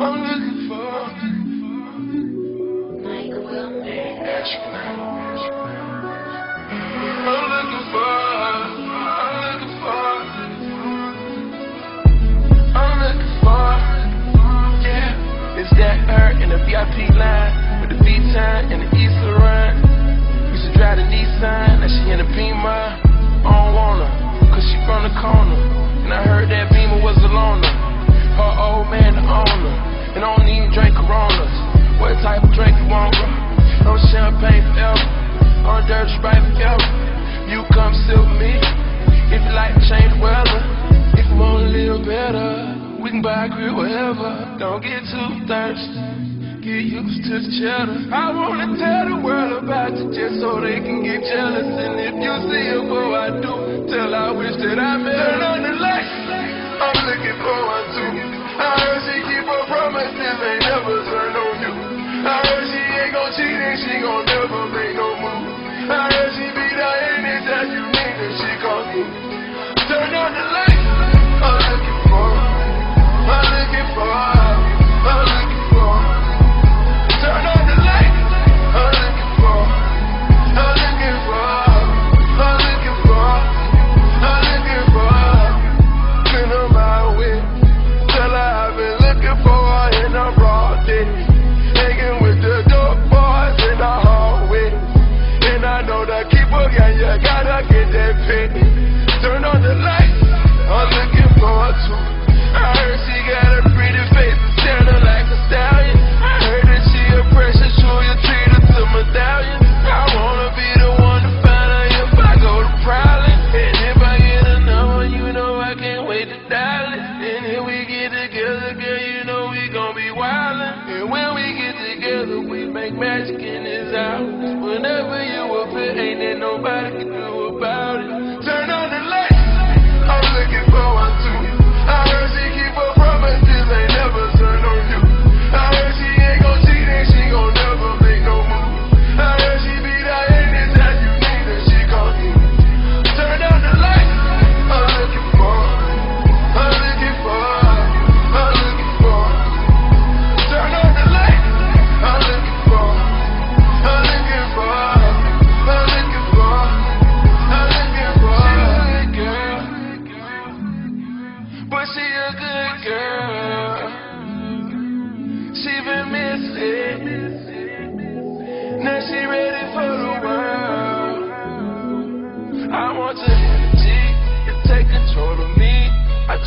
I'm looking for. Wilmer. I'm looking for. I'm looking for. I'm looking for. Yeah, that her in the VIP line with the V-time and the Easter run. Used to drive Nissan, now she in. I don't cause she from the corner. And I heard Buy wherever. Don't get too thirsty. Get used to the cheddar. I wanna tell the world about you just so they can get jealous. And if you see it before I do, tell I wish that I met her on the light. I'm looking for one too. I heard she keep her promises, ain't never turn on you. I heard she ain't gon' cheat and she gon' never to it. And if we get together, girl, you know we gon' be wildin'. And when we get together, we make magic in this house. Whenever you appear, ain't there nobody can do about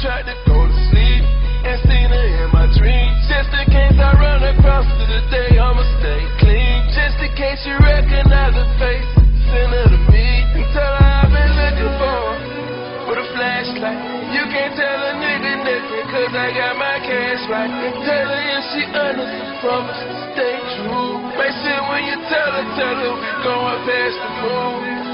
tried to go to sleep and seen her in my dreams. Just in case I run across her today, I'ma stay clean. Just in case you recognize her face, send her to me and tell her I've been looking for her with a flashlight. You can't tell a nigga nothing, cause I got my cash right. And Tell her if she honest promise to stay true. Make sure when you tell her, tell her we going past the moon.